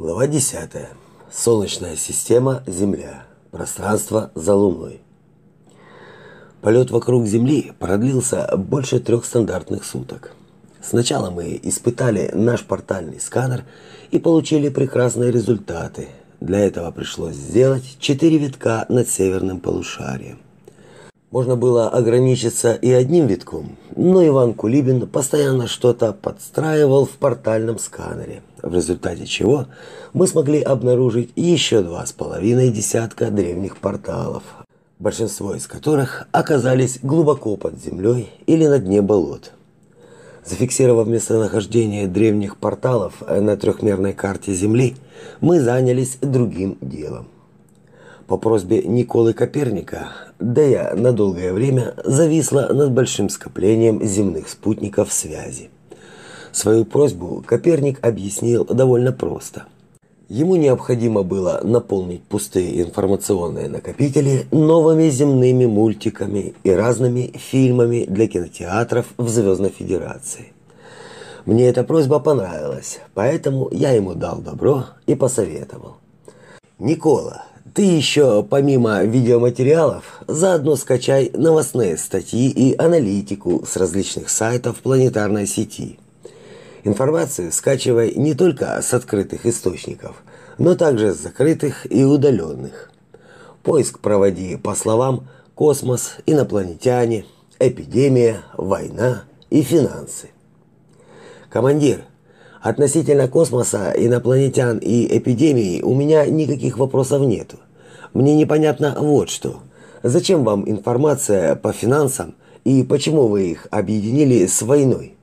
Глава 10. Солнечная система, Земля. Пространство за Луной. Полет вокруг Земли продлился больше трех стандартных суток. Сначала мы испытали наш портальный сканер и получили прекрасные результаты. Для этого пришлось сделать четыре витка над северным полушарием. Можно было ограничиться и одним витком, но Иван Кулибин постоянно что-то подстраивал в портальном сканере, в результате чего мы смогли обнаружить еще два с половиной десятка древних порталов, большинство из которых оказались глубоко под землей или на дне болот. Зафиксировав местонахождение древних порталов на трехмерной карте Земли, мы занялись другим делом. По просьбе Николы Коперника, Дея на долгое время зависла над большим скоплением земных спутников связи. Свою просьбу Коперник объяснил довольно просто. Ему необходимо было наполнить пустые информационные накопители новыми земными мультиками и разными фильмами для кинотеатров в Звездной Федерации. Мне эта просьба понравилась, поэтому я ему дал добро и посоветовал. «Никола, ты еще, помимо видеоматериалов, заодно скачай новостные статьи и аналитику с различных сайтов планетарной сети. Информацию скачивай не только с открытых источников, но также с закрытых и удаленных. Поиск проводи по словам «космос», «инопланетяне», «эпидемия», «война» и «финансы». Командир, Относительно космоса, инопланетян и эпидемии у меня никаких вопросов нету. Мне непонятно вот что. Зачем вам информация по финансам и почему вы их объединили с войной?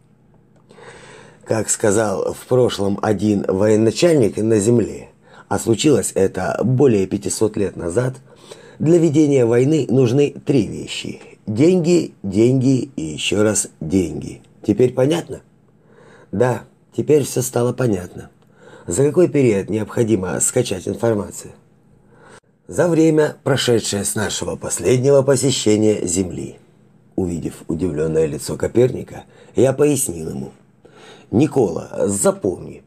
Как сказал в прошлом один военачальник на Земле, а случилось это более 500 лет назад, для ведения войны нужны три вещи. Деньги, деньги и еще раз деньги. Теперь понятно? Да. Теперь все стало понятно. За какой период необходимо скачать информацию? За время, прошедшее с нашего последнего посещения Земли. Увидев удивленное лицо Коперника, я пояснил ему. Никола, запомни,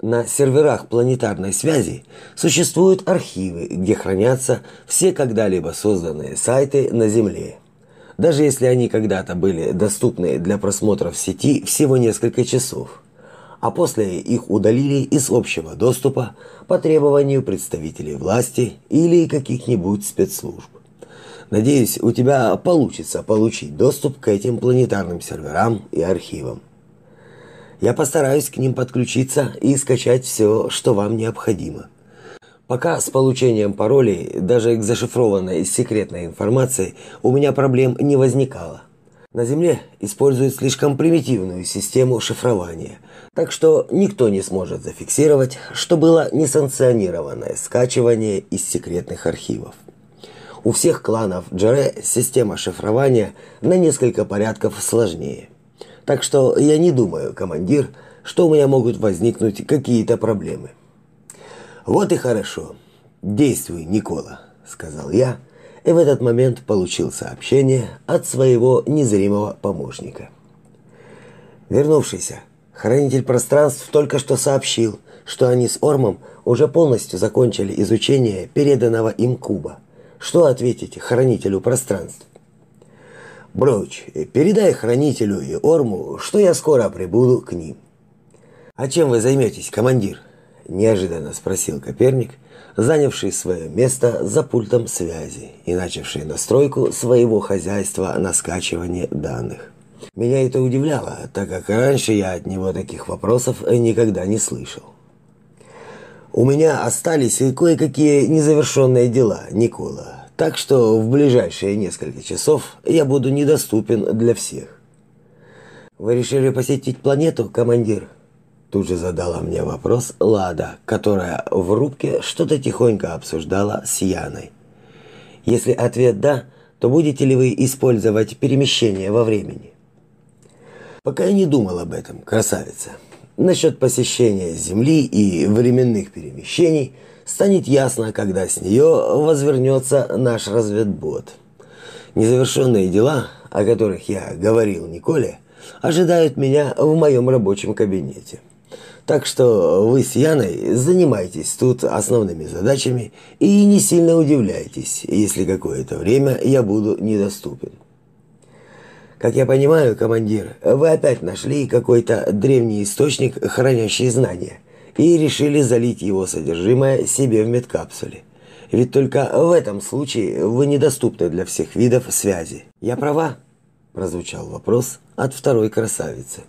на серверах планетарной связи существуют архивы, где хранятся все когда-либо созданные сайты на Земле. Даже если они когда-то были доступны для просмотра в сети всего несколько часов а после их удалили из общего доступа по требованию представителей власти или каких-нибудь спецслужб. Надеюсь, у тебя получится получить доступ к этим планетарным серверам и архивам. Я постараюсь к ним подключиться и скачать все, что вам необходимо. Пока с получением паролей, даже к зашифрованной секретной информации, у меня проблем не возникало. На Земле используют слишком примитивную систему шифрования, так что никто не сможет зафиксировать, что было несанкционированное скачивание из секретных архивов. У всех кланов Джаре система шифрования на несколько порядков сложнее. Так что я не думаю, командир, что у меня могут возникнуть какие-то проблемы. Вот и хорошо. Действуй, Никола, сказал я и в этот момент получил сообщение от своего незримого помощника. Вернувшийся, хранитель пространств только что сообщил, что они с Ормом уже полностью закончили изучение переданного им куба. Что ответить хранителю пространств? Броуч, передай хранителю и Орму, что я скоро прибуду к ним. А чем вы займетесь, командир? неожиданно спросил Коперник, занявший свое место за пультом связи и начавший настройку своего хозяйства на скачивание данных. Меня это удивляло, так как раньше я от него таких вопросов никогда не слышал. У меня остались кое-какие незавершенные дела, Никола, так что в ближайшие несколько часов я буду недоступен для всех. Вы решили посетить планету, командир? Тут же задала мне вопрос Лада, которая в рубке что-то тихонько обсуждала с Яной. Если ответ «да», то будете ли вы использовать перемещение во времени? Пока я не думал об этом, красавица. Насчет посещения Земли и временных перемещений станет ясно, когда с нее возвернется наш разведбот. Незавершенные дела, о которых я говорил Николе, ожидают меня в моем рабочем кабинете. Так что вы с Яной занимайтесь тут основными задачами и не сильно удивляйтесь, если какое-то время я буду недоступен. Как я понимаю, командир, вы опять нашли какой-то древний источник, хранящий знания, и решили залить его содержимое себе в медкапсуле. Ведь только в этом случае вы недоступны для всех видов связи. Я права? Прозвучал вопрос от второй красавицы.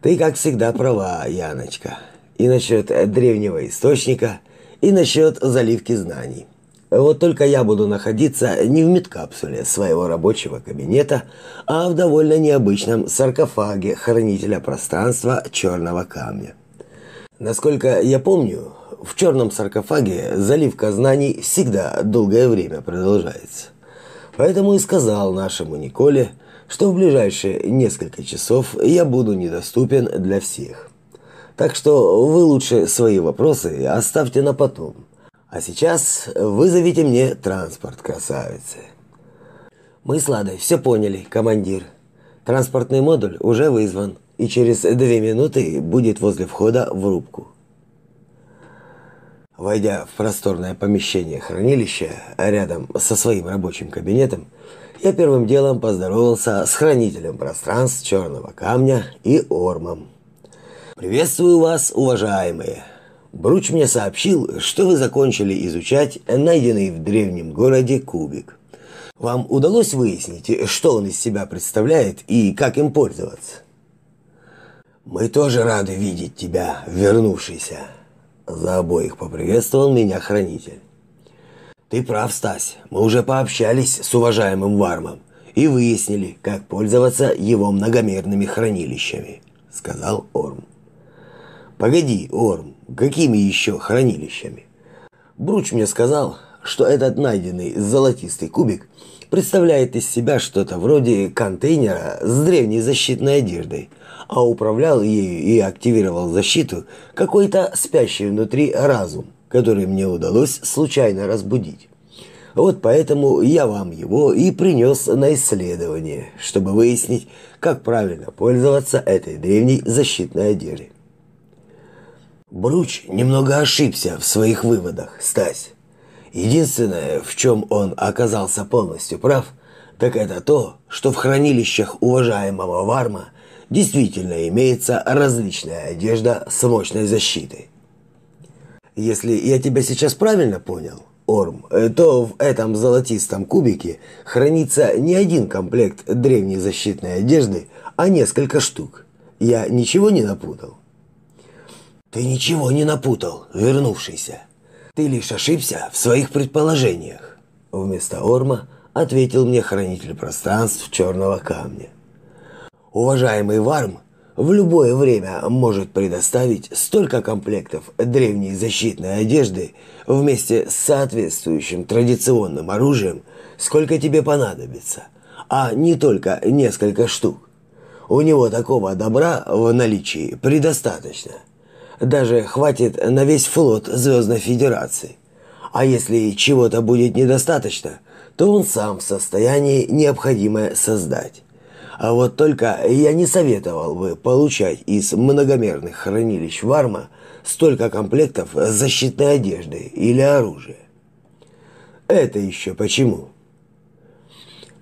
Ты, как всегда, права, Яночка. И насчет древнего источника, и насчет заливки знаний. Вот только я буду находиться не в медкапсуле своего рабочего кабинета, а в довольно необычном саркофаге хранителя пространства черного камня. Насколько я помню, в черном саркофаге заливка знаний всегда долгое время продолжается. Поэтому и сказал нашему Николе, что в ближайшие несколько часов я буду недоступен для всех. Так что вы лучше свои вопросы оставьте на потом. А сейчас вызовите мне транспорт, красавицы. Мы с Ладой все поняли, командир. Транспортный модуль уже вызван и через две минуты будет возле входа в рубку. Войдя в просторное помещение хранилища рядом со своим рабочим кабинетом, я первым делом поздоровался с хранителем пространств черного камня и Ормом. «Приветствую вас, уважаемые!» Бруч мне сообщил, что вы закончили изучать найденный в древнем городе кубик. Вам удалось выяснить, что он из себя представляет и как им пользоваться? Мы тоже рады видеть тебя, вернувшийся. За обоих поприветствовал меня хранитель. Ты прав, Стась. Мы уже пообщались с уважаемым Вармом и выяснили, как пользоваться его многомерными хранилищами, сказал Орм. Погоди, Орм, какими еще хранилищами? Бруч мне сказал, что этот найденный золотистый кубик представляет из себя что-то вроде контейнера с древней защитной одеждой, а управлял ею и активировал защиту какой-то спящий внутри разум который мне удалось случайно разбудить. Вот поэтому я вам его и принес на исследование, чтобы выяснить, как правильно пользоваться этой древней защитной одеждой. Бруч немного ошибся в своих выводах, Стась. Единственное, в чем он оказался полностью прав, так это то, что в хранилищах уважаемого Варма действительно имеется различная одежда с мощной защитой. Если я тебя сейчас правильно понял, Орм, то в этом золотистом кубике хранится не один комплект древней защитной одежды, а несколько штук. Я ничего не напутал? Ты ничего не напутал, вернувшийся. Ты лишь ошибся в своих предположениях. Вместо Орма ответил мне хранитель пространств черного камня. Уважаемый Варм в любое время может предоставить столько комплектов древней защитной одежды вместе с соответствующим традиционным оружием, сколько тебе понадобится, а не только несколько штук. У него такого добра в наличии предостаточно. Даже хватит на весь флот Звездной Федерации. А если чего-то будет недостаточно, то он сам в состоянии необходимое создать. А вот только я не советовал бы получать из многомерных хранилищ Варма столько комплектов защитной одежды или оружия. Это еще почему?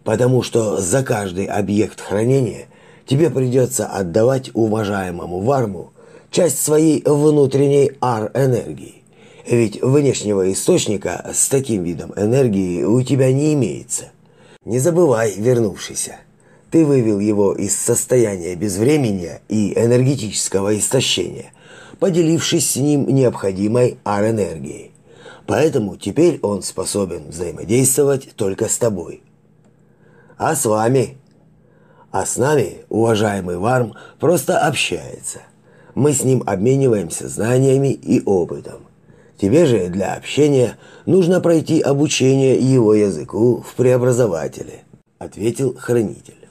Потому что за каждый объект хранения тебе придется отдавать уважаемому Варму часть своей внутренней ар-энергии. Ведь внешнего источника с таким видом энергии у тебя не имеется. Не забывай, вернувшийся. Ты вывел его из состояния безвременья и энергетического истощения, поделившись с ним необходимой ар-энергией. Поэтому теперь он способен взаимодействовать только с тобой. А с вами? А с нами, уважаемый Варм, просто общается. Мы с ним обмениваемся знаниями и опытом. Тебе же для общения нужно пройти обучение его языку в преобразователе, ответил хранитель.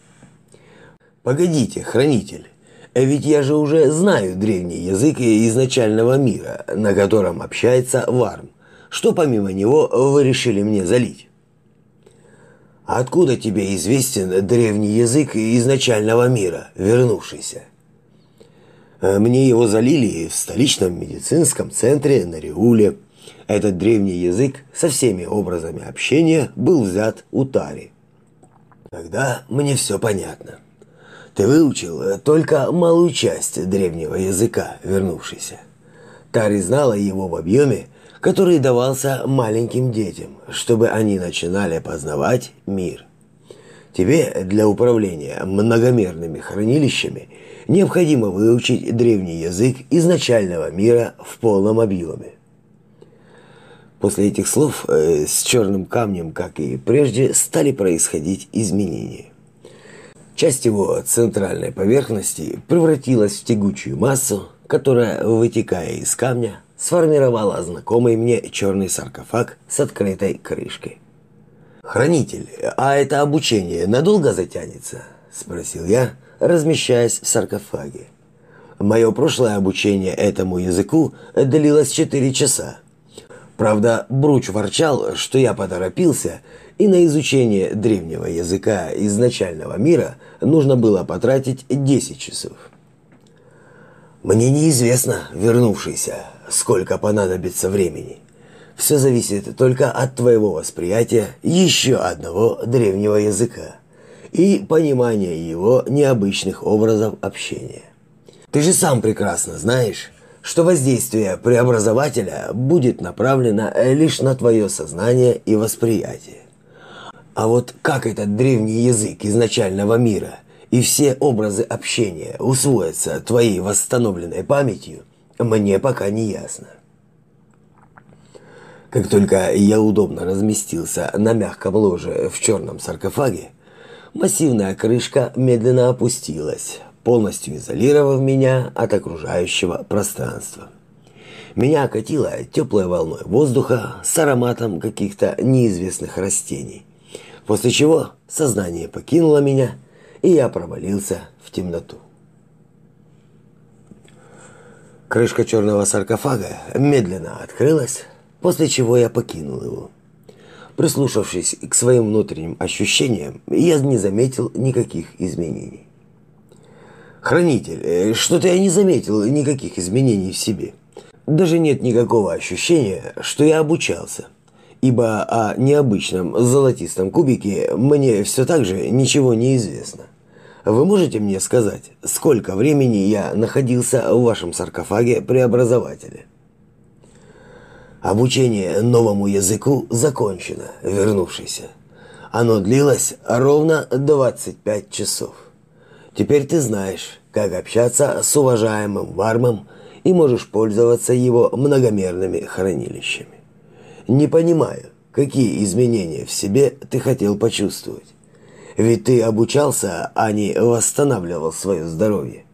Погодите, хранитель, а ведь я же уже знаю древний язык изначального мира, на котором общается Варм. Что помимо него вы решили мне залить? Откуда тебе известен древний язык изначального мира, вернувшийся? Э, мне его залили в столичном медицинском центре на Риуле. Этот древний язык со всеми образами общения был взят у Тари. Тогда мне все понятно. Ты выучил э, только малую часть древнего языка, вернувшийся. Тари знала его в объеме, который давался маленьким детям, чтобы они начинали познавать мир. Тебе для управления многомерными хранилищами необходимо выучить древний язык изначального мира в полном объеме. После этих слов э, с черным камнем, как и прежде, стали происходить изменения. Часть его центральной поверхности превратилась в тягучую массу, которая, вытекая из камня, сформировала знакомый мне черный саркофаг с открытой крышкой. «Хранитель, а это обучение надолго затянется?» – спросил я, размещаясь в саркофаге. Мое прошлое обучение этому языку длилось четыре часа. Правда, Бруч ворчал, что я поторопился, и на изучение древнего языка изначального мира нужно было потратить 10 часов. Мне неизвестно, вернувшийся, сколько понадобится времени. Все зависит только от твоего восприятия еще одного древнего языка и понимания его необычных образов общения. Ты же сам прекрасно знаешь, что воздействие преобразователя будет направлено лишь на твое сознание и восприятие. А вот как этот древний язык изначального мира и все образы общения усвоятся твоей восстановленной памятью, мне пока не ясно. Как только я удобно разместился на мягком ложе в черном саркофаге, массивная крышка медленно опустилась, полностью изолировав меня от окружающего пространства. Меня окатило теплой волной воздуха с ароматом каких-то неизвестных растений, после чего сознание покинуло меня, и я провалился в темноту. Крышка черного саркофага медленно открылась, после чего я покинул его. Прислушавшись к своим внутренним ощущениям, я не заметил никаких изменений. Хранитель, э, что-то я не заметил никаких изменений в себе. Даже нет никакого ощущения, что я обучался. Ибо о необычном золотистом кубике мне все так же ничего не известно. Вы можете мне сказать, сколько времени я находился в вашем саркофаге преобразователя? Обучение новому языку закончено, вернувшийся. Оно длилось ровно 25 часов. Теперь ты знаешь, как общаться с уважаемым Вармом и можешь пользоваться его многомерными хранилищами. Не понимаю, какие изменения в себе ты хотел почувствовать. Ведь ты обучался, а не восстанавливал свое здоровье.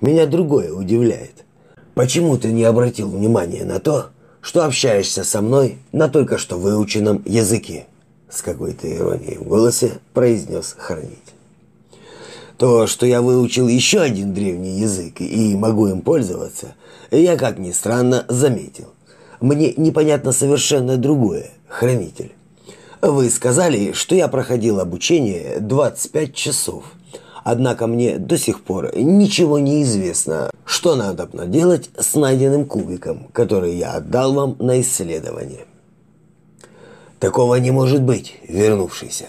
Меня другое удивляет. Почему ты не обратил внимания на то, что общаешься со мной на только что выученном языке, с какой-то иронией в голосе произнес хранитель. То, что я выучил еще один древний язык и могу им пользоваться, я, как ни странно, заметил. Мне непонятно совершенно другое, хранитель. Вы сказали, что я проходил обучение 25 часов. Однако мне до сих пор ничего не известно, что надо делать с найденным кубиком, который я отдал вам на исследование. Такого не может быть, вернувшийся.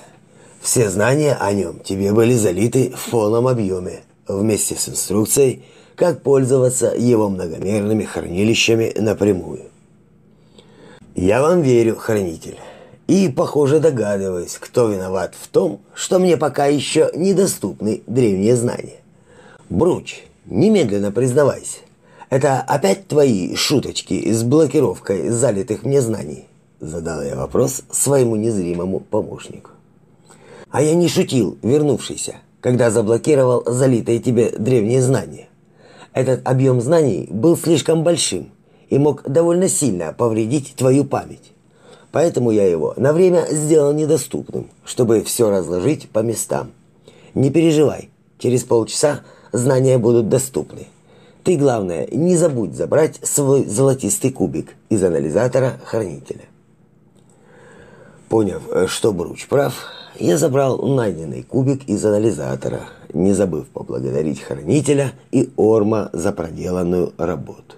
Все знания о нем тебе были залиты в полном объеме, вместе с инструкцией, как пользоваться его многомерными хранилищами напрямую. Я вам верю, хранитель. И, похоже, догадываюсь, кто виноват в том, что мне пока еще недоступны древние знания. Бруч, немедленно признавайся. Это опять твои шуточки с блокировкой залитых мне знаний? Задал я вопрос своему незримому помощнику. А я не шутил, вернувшийся, когда заблокировал залитые тебе древние знания. Этот объем знаний был слишком большим и мог довольно сильно повредить твою память. Поэтому я его на время сделал недоступным, чтобы все разложить по местам. Не переживай, через полчаса знания будут доступны. Ты, главное, не забудь забрать свой золотистый кубик из анализатора хранителя. Поняв, что Бруч прав, я забрал найденный кубик из анализатора не забыв поблагодарить хранителя и Орма за проделанную работу.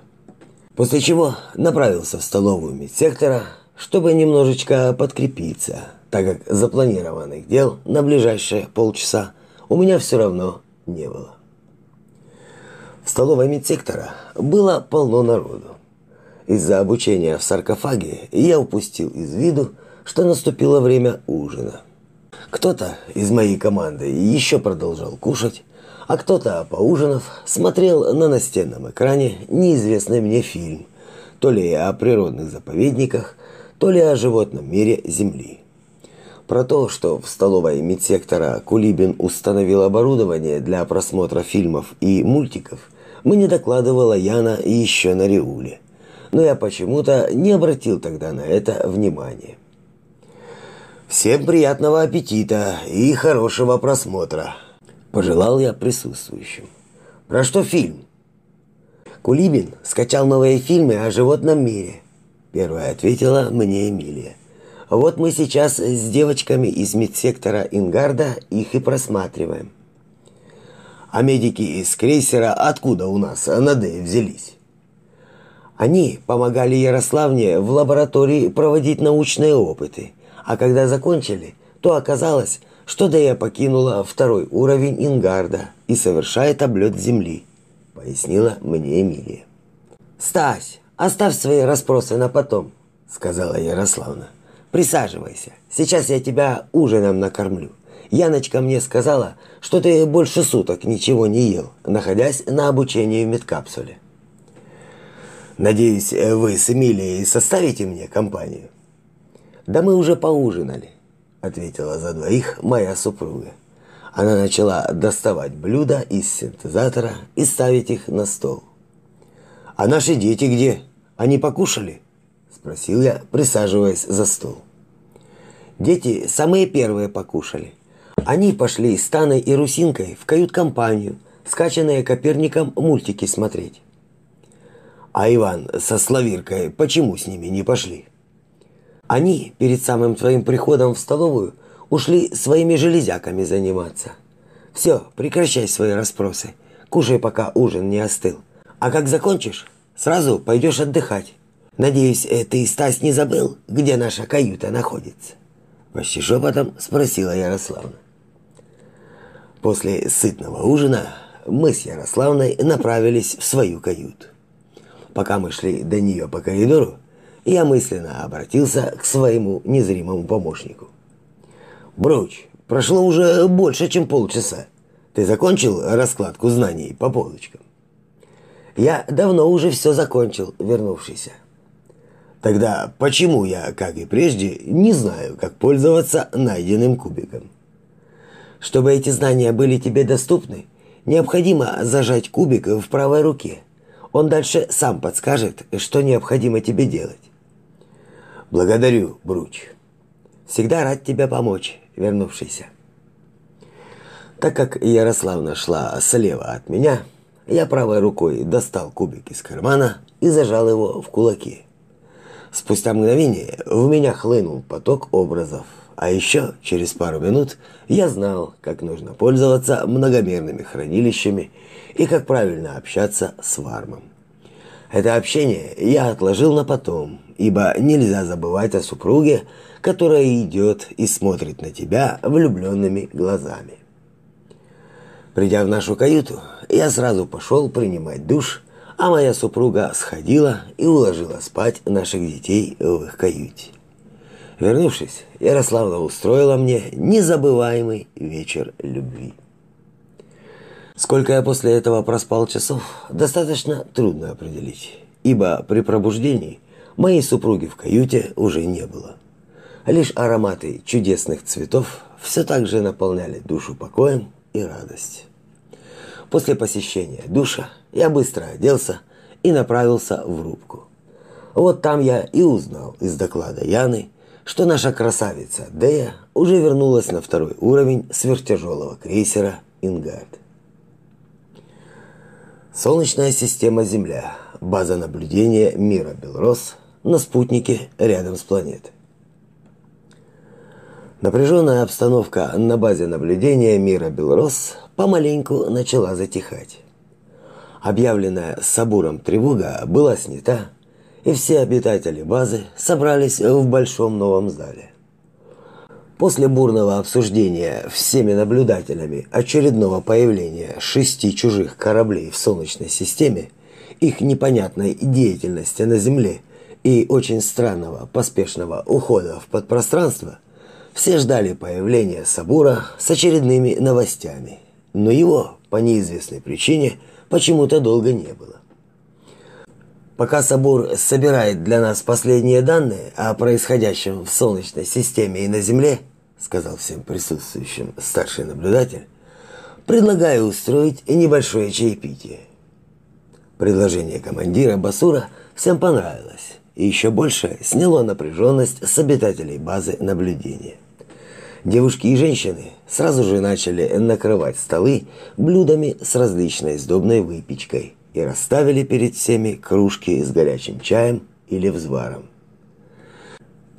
После чего направился в столовую медсектора, чтобы немножечко подкрепиться, так как запланированных дел на ближайшие полчаса у меня все равно не было. В столовой медсектора было полно народу. Из-за обучения в саркофаге я упустил из виду, что наступило время ужина. Кто-то из моей команды еще продолжал кушать, а кто-то, поужинав, смотрел на настенном экране неизвестный мне фильм, то ли о природных заповедниках, то ли о животном мире Земли. Про то, что в столовой медсектора Кулибин установил оборудование для просмотра фильмов и мультиков, мне докладывала Яна еще на Риуле. Но я почему-то не обратил тогда на это внимания. Всем приятного аппетита и хорошего просмотра, пожелал я присутствующим. Про что фильм? Кулибин скачал новые фильмы о животном мире. Первая ответила мне Эмилия. Вот мы сейчас с девочками из медсектора Ингарда их и просматриваем. А медики из крейсера откуда у нас на Д взялись? Они помогали Ярославне в лаборатории проводить научные опыты – а когда закончили, то оказалось, что Дея покинула второй уровень Ингарда и совершает облет Земли, пояснила мне Эмилия. «Стась, оставь свои расспросы на потом», — сказала Ярославна. «Присаживайся, сейчас я тебя ужином накормлю. Яночка мне сказала, что ты больше суток ничего не ел, находясь на обучении в медкапсуле». «Надеюсь, вы с Эмилией составите мне компанию?» «Да мы уже поужинали», – ответила за двоих моя супруга. Она начала доставать блюда из синтезатора и ставить их на стол. «А наши дети где? Они покушали?» – спросил я, присаживаясь за стол. Дети самые первые покушали. Они пошли с Таной и Русинкой в кают-компанию, скачанные Коперником мультики смотреть. А Иван со Славиркой почему с ними не пошли? Они перед самым твоим приходом в столовую ушли своими железяками заниматься. Все, прекращай свои расспросы. Кушай, пока ужин не остыл. А как закончишь, сразу пойдешь отдыхать. Надеюсь, э, ты, Стась, не забыл, где наша каюта находится?» Почти шепотом спросила Ярославна. После сытного ужина мы с Ярославной направились в свою каюту. Пока мы шли до нее по коридору, я мысленно обратился к своему незримому помощнику. «Бруч, прошло уже больше, чем полчаса. Ты закончил раскладку знаний по полочкам?» «Я давно уже все закончил, вернувшийся». «Тогда почему я, как и прежде, не знаю, как пользоваться найденным кубиком?» «Чтобы эти знания были тебе доступны, необходимо зажать кубик в правой руке. Он дальше сам подскажет, что необходимо тебе делать. Благодарю, Бруч. Всегда рад тебе помочь, вернувшийся. Так как Ярославна шла слева от меня, я правой рукой достал кубик из кармана и зажал его в кулаке. Спустя мгновение в меня хлынул поток образов, а еще через пару минут я знал, как нужно пользоваться многомерными хранилищами и как правильно общаться с вармом. Это общение я отложил на потом, ибо нельзя забывать о супруге, которая идет и смотрит на тебя влюбленными глазами. Придя в нашу каюту, я сразу пошел принимать душ, а моя супруга сходила и уложила спать наших детей в их каюте. Вернувшись, Ярославна устроила мне незабываемый вечер любви. Сколько я после этого проспал часов, достаточно трудно определить, ибо при пробуждении моей супруги в каюте уже не было. Лишь ароматы чудесных цветов все так же наполняли душу покоем и радостью. После посещения душа я быстро оделся и направился в рубку. Вот там я и узнал из доклада Яны, что наша красавица Дея уже вернулась на второй уровень сверхтяжелого крейсера «Ингард». Солнечная система Земля. База наблюдения мира Белрос на спутнике рядом с планетой. Напряженная обстановка на базе наблюдения мира Белрос помаленьку начала затихать. Объявленная Сабуром тревога была снята, и все обитатели базы собрались в большом новом зале. После бурного обсуждения всеми наблюдателями очередного появления шести чужих кораблей в Солнечной системе, их непонятной деятельности на Земле и очень странного поспешного ухода в подпространство – все ждали появления Сабура с очередными новостями, но его, по неизвестной причине, почему-то долго не было. Пока Сабур собирает для нас последние данные о происходящем в Солнечной системе и на Земле, сказал всем присутствующим старший наблюдатель, предлагаю устроить небольшое чаепитие. Предложение командира Басура всем понравилось и еще больше сняло напряженность с обитателей базы наблюдения. Девушки и женщины сразу же начали накрывать столы блюдами с различной сдобной выпечкой и расставили перед всеми кружки с горячим чаем или взваром.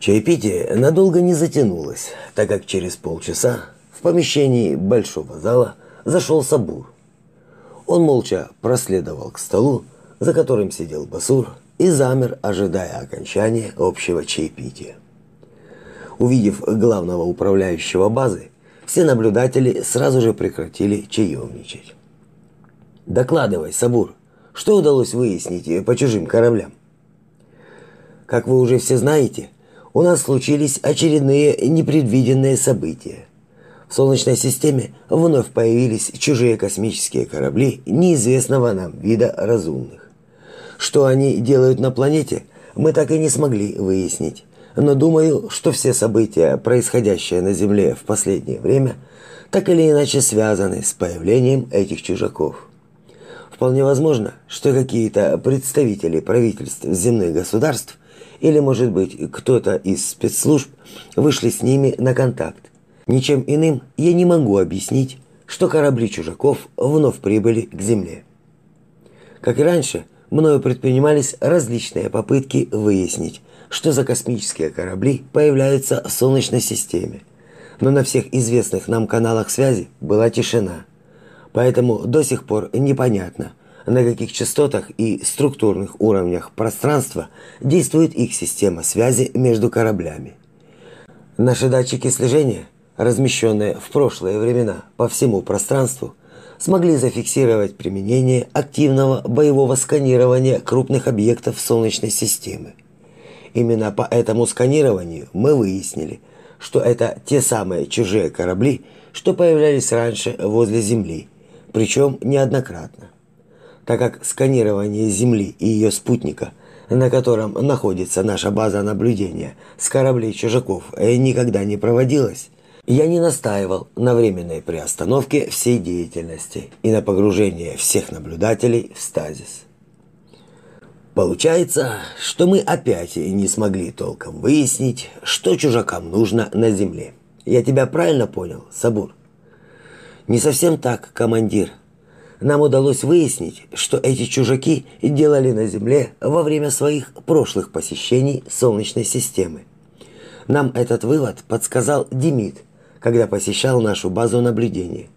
Чаепитие надолго не затянулось, так как через полчаса в помещении большого зала зашел Сабур. Он молча проследовал к столу, за которым сидел Басур, и замер, ожидая окончания общего чаепития. Увидев главного управляющего базы, все наблюдатели сразу же прекратили чаевничать. «Докладывай, Сабур, что удалось выяснить по чужим кораблям?» «Как вы уже все знаете, у нас случились очередные непредвиденные события. В Солнечной системе вновь появились чужие космические корабли неизвестного нам вида разумных. Что они делают на планете, мы так и не смогли выяснить но думаю, что все события, происходящие на Земле в последнее время, так или иначе связаны с появлением этих чужаков. Вполне возможно, что какие-то представители правительств земных государств или, может быть, кто-то из спецслужб вышли с ними на контакт. Ничем иным я не могу объяснить, что корабли чужаков вновь прибыли к Земле. Как и раньше, мною предпринимались различные попытки выяснить, что за космические корабли появляются в Солнечной системе. Но на всех известных нам каналах связи была тишина. Поэтому до сих пор непонятно, на каких частотах и структурных уровнях пространства действует их система связи между кораблями. Наши датчики слежения, размещенные в прошлые времена по всему пространству, смогли зафиксировать применение активного боевого сканирования крупных объектов Солнечной системы. Именно по этому сканированию мы выяснили, что это те самые чужие корабли, что появлялись раньше возле Земли, причем неоднократно. Так как сканирование Земли и ее спутника, на котором находится наша база наблюдения с кораблей чужаков, никогда не проводилось, я не настаивал на временной приостановке всей деятельности и на погружении всех наблюдателей в стазис. Получается, что мы опять не смогли толком выяснить, что чужакам нужно на земле. Я тебя правильно понял, Сабур? Не совсем так, командир. Нам удалось выяснить, что эти чужаки делали на земле во время своих прошлых посещений Солнечной системы. Нам этот вывод подсказал Демид, когда посещал нашу базу наблюдения.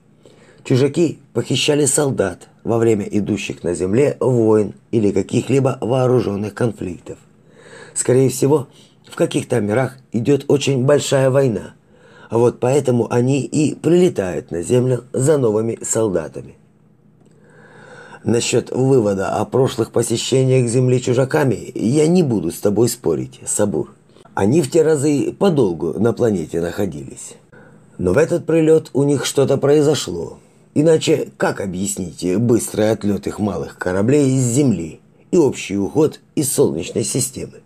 Чужаки похищали солдат во время идущих на земле войн или каких-либо вооруженных конфликтов. Скорее всего, в каких-то мирах идет очень большая война, а вот поэтому они и прилетают на землю за новыми солдатами. Насчет вывода о прошлых посещениях Земли чужаками я не буду с тобой спорить, Сабур. Они в те разы подолгу на планете находились. Но в этот прилет у них что-то произошло, Иначе как объяснить быстрый отлет их малых кораблей из Земли и общий уход из Солнечной системы?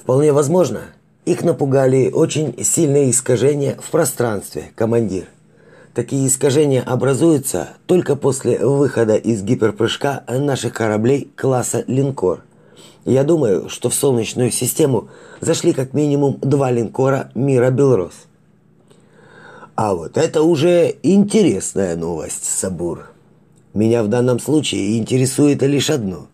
Вполне возможно, их напугали очень сильные искажения в пространстве, командир. Такие искажения образуются только после выхода из гиперпрыжка наших кораблей класса «Линкор». Я думаю, что в Солнечную систему зашли как минимум два линкора мира «Белрос». А вот это уже интересная новость, Сабур. Меня в данном случае интересует лишь одно.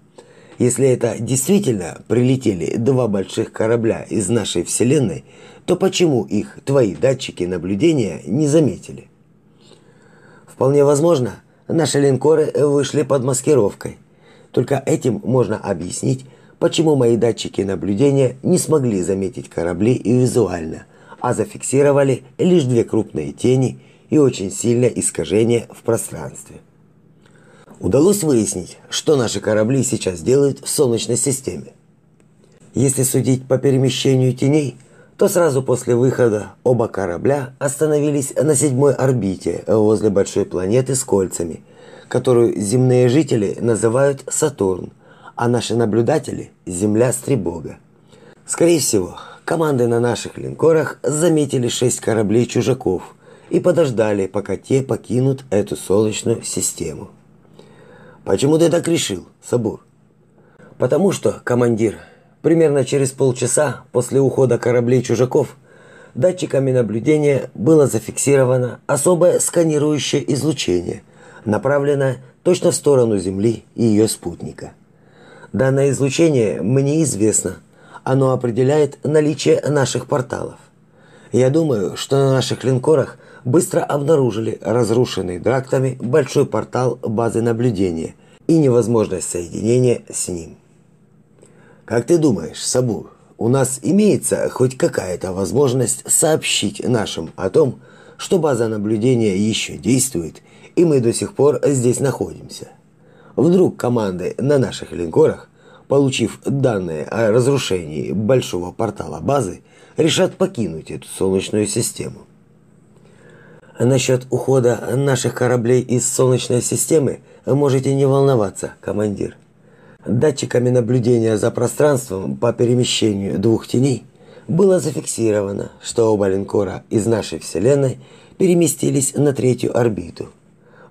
Если это действительно прилетели два больших корабля из нашей Вселенной, то почему их твои датчики наблюдения не заметили? Вполне возможно, наши линкоры вышли под маскировкой. Только этим можно объяснить, почему мои датчики наблюдения не смогли заметить корабли и визуально, а зафиксировали лишь две крупные тени и очень сильное искажение в пространстве. Удалось выяснить, что наши корабли сейчас делают в Солнечной системе. Если судить по перемещению теней, то сразу после выхода оба корабля остановились на седьмой орбите возле большой планеты с кольцами, которую земные жители называют Сатурн, а наши наблюдатели – Земля Стребога. Скорее всего, команды на наших линкорах заметили шесть кораблей чужаков и подождали, пока те покинут эту солнечную систему. Почему ты так решил, Сабур? Потому что, командир, Примерно через полчаса после ухода кораблей чужаков датчиками наблюдения было зафиксировано особое сканирующее излучение, направленное точно в сторону Земли и ее спутника. Данное излучение мне известно. Оно определяет наличие наших порталов. Я думаю, что на наших линкорах быстро обнаружили разрушенный драктами большой портал базы наблюдения и невозможность соединения с ним. Как ты думаешь, Сабур, у нас имеется хоть какая-то возможность сообщить нашим о том, что база наблюдения еще действует, и мы до сих пор здесь находимся? Вдруг команды на наших линкорах, получив данные о разрушении большого портала базы, решат покинуть эту солнечную систему. Насчет ухода наших кораблей из солнечной системы можете не волноваться, командир. Датчиками наблюдения за пространством по перемещению двух теней было зафиксировано, что оба линкора из нашей Вселенной переместились на третью орбиту.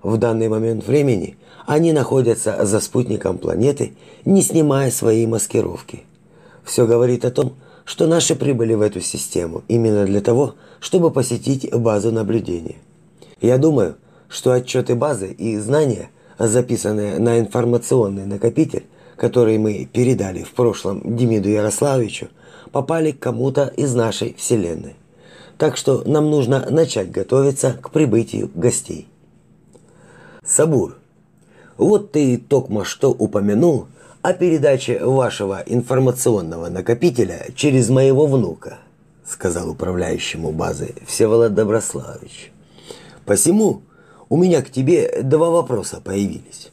В данный момент времени они находятся за спутником планеты, не снимая своей маскировки. Все говорит о том, что наши прибыли в эту систему именно для того, чтобы посетить базу наблюдения. Я думаю, что отчеты базы и знания, записанные на информационный накопитель, которые мы передали в прошлом Демиду Ярославовичу, попали к кому-то из нашей Вселенной. Так что нам нужно начать готовиться к прибытию гостей. Сабур, вот ты только что упомянул о передаче вашего информационного накопителя через моего внука, сказал управляющему базы Всеволод Доброславович. Посему у меня к тебе два вопроса появились.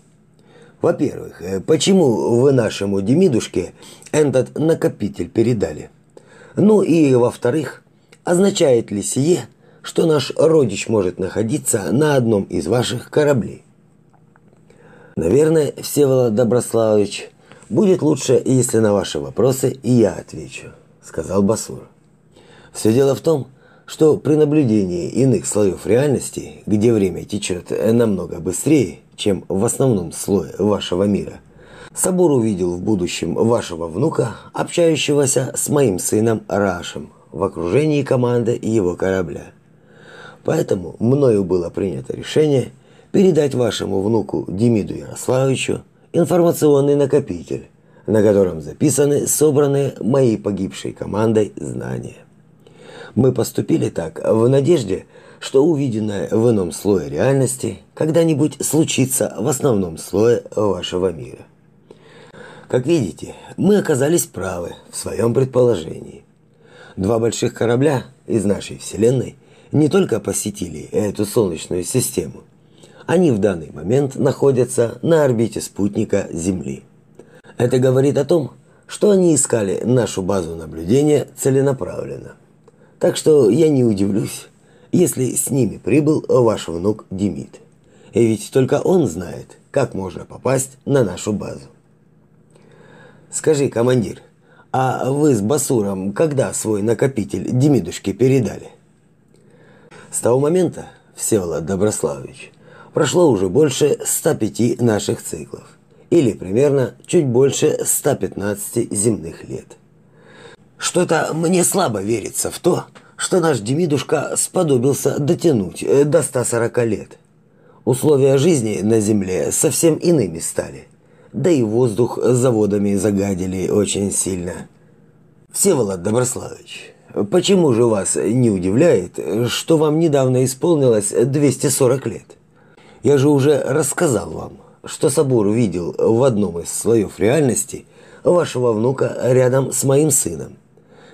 Во-первых, э, почему вы нашему Демидушке этот накопитель передали? Ну и во-вторых, означает ли сие, что наш родич может находиться на одном из ваших кораблей? Наверное, Всеволод Доброславович, будет лучше, если на ваши вопросы и я отвечу, сказал Басур. Все дело в том, что при наблюдении иных слоев реальности, где время течет намного быстрее, чем в основном слое вашего мира. Сабур увидел в будущем вашего внука, общающегося с моим сыном Рашем в окружении команды его корабля. Поэтому мною было принято решение передать вашему внуку Демиду Ярославовичу информационный накопитель, на котором записаны собранные моей погибшей командой знания. Мы поступили так в надежде, что увиденное в ином слое реальности когда-нибудь случится в основном слое вашего мира. Как видите, мы оказались правы в своем предположении. Два больших корабля из нашей Вселенной не только посетили эту Солнечную систему, они в данный момент находятся на орбите спутника Земли. Это говорит о том, что они искали нашу базу наблюдения целенаправленно. Так что я не удивлюсь, если с ними прибыл ваш внук Демид. И ведь только он знает, как можно попасть на нашу базу. Скажи, командир, а вы с Басуром когда свой накопитель Демидушке передали? С того момента, Всеволод Доброславович, прошло уже больше 105 наших циклов, или примерно чуть больше 115 земных лет. Что-то мне слабо верится в то, что наш Демидушка сподобился дотянуть э, до 140 лет. Условия жизни на Земле совсем иными стали. да и воздух заводами загадили очень сильно. Всеволод Доброславович, почему же вас не удивляет, что вам недавно исполнилось 240 лет? Я же уже рассказал вам, что Собор видел в одном из слоев реальности вашего внука рядом с моим сыном.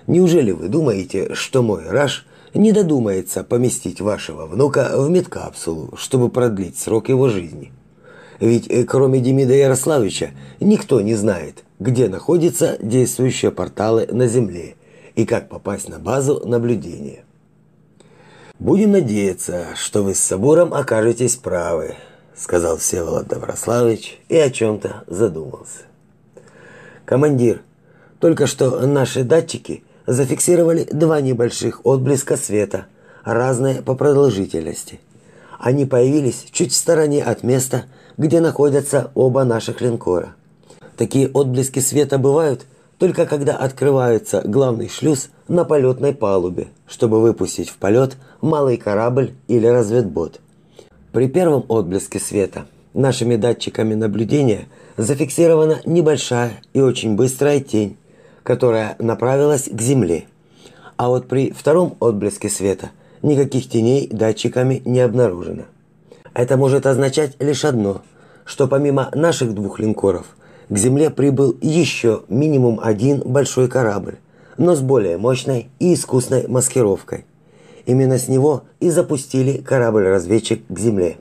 Неужели вы думаете, что мой Раш не додумается поместить вашего внука в медкапсулу, чтобы продлить срок его жизни? Ведь э, кроме Демида Ярославича никто не знает, где находятся действующие порталы на Земле и как попасть на базу наблюдения. Будем надеяться, что вы с Собором окажетесь правы, сказал Всеволод Доброславович и о чем то задумался. Командир, только что наши датчики зафиксировали два небольших отблеска света, разные по продолжительности. Они появились чуть в стороне от места, где находятся оба наших линкора. Такие отблески света бывают только когда открывается главный шлюз на полетной палубе, чтобы выпустить в полет малый корабль или разведбот. При первом отблеске света нашими датчиками наблюдения зафиксирована небольшая и очень быстрая тень, которая направилась к Земле. А вот при втором отблеске света никаких теней датчиками не обнаружено. Это может означать лишь одно, что помимо наших двух линкоров – к Земле прибыл еще минимум один большой корабль, но с более мощной и искусной маскировкой. Именно с него и запустили корабль-разведчик к Земле.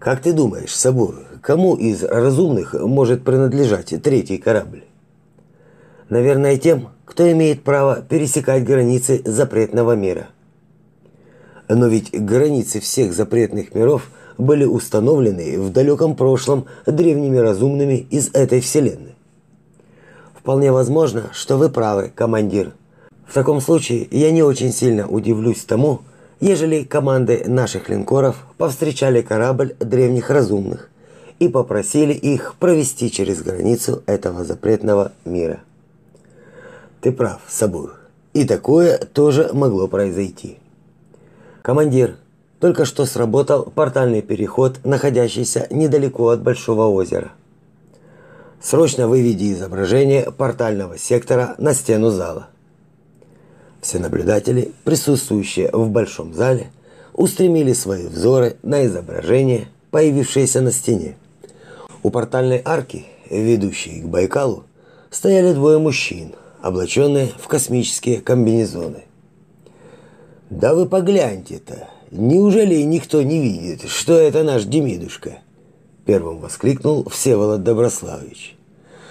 Как ты думаешь, Сабур, кому из разумных может принадлежать третий корабль? Наверное, тем, кто имеет право пересекать границы запретного мира. Но ведь границы всех запретных миров – были установлены в далеком прошлом древними разумными из этой вселенной. Вполне возможно, что вы правы, командир. В таком случае я не очень сильно удивлюсь тому, ежели команды наших линкоров повстречали корабль древних разумных и попросили их провести через границу этого запретного мира. Ты прав, Сабур. И такое тоже могло произойти. Командир, только что сработал портальный переход, находящийся недалеко от Большого озера. Срочно выведи изображение портального сектора на стену зала. Все наблюдатели, присутствующие в большом зале, устремили свои взоры на изображение, появившееся на стене. У портальной арки, ведущей к Байкалу, стояли двое мужчин, облаченные в космические комбинезоны. «Да вы погляньте-то!» Неужели никто не видит, что это наш Демидушка? Первым воскликнул Всеволод Доброславович.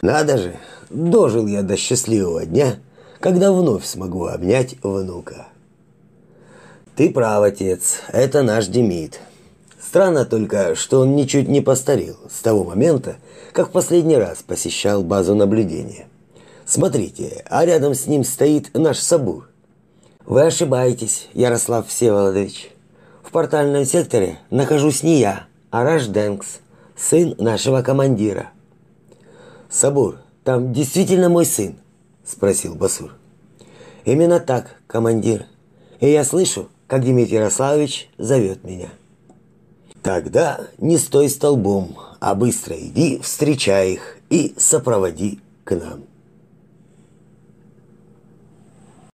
Надо же, дожил я до счастливого дня, когда вновь смогу обнять внука. Ты прав, отец, это наш Демид. Странно только, что он ничуть не постарел с того момента, как в последний раз посещал базу наблюдения. Смотрите, а рядом с ним стоит наш Сабур. Вы ошибаетесь, Ярослав Всеволодович. В портальном секторе нахожусь не я, а Раш Дэнкс, сын нашего командира. Сабур, там действительно мой сын? спросил Басур. Именно так, командир. И я слышу, как Дмитрий Ярославович зовет меня. Тогда не стой столбом, а быстро иди, встречай их и сопроводи к нам.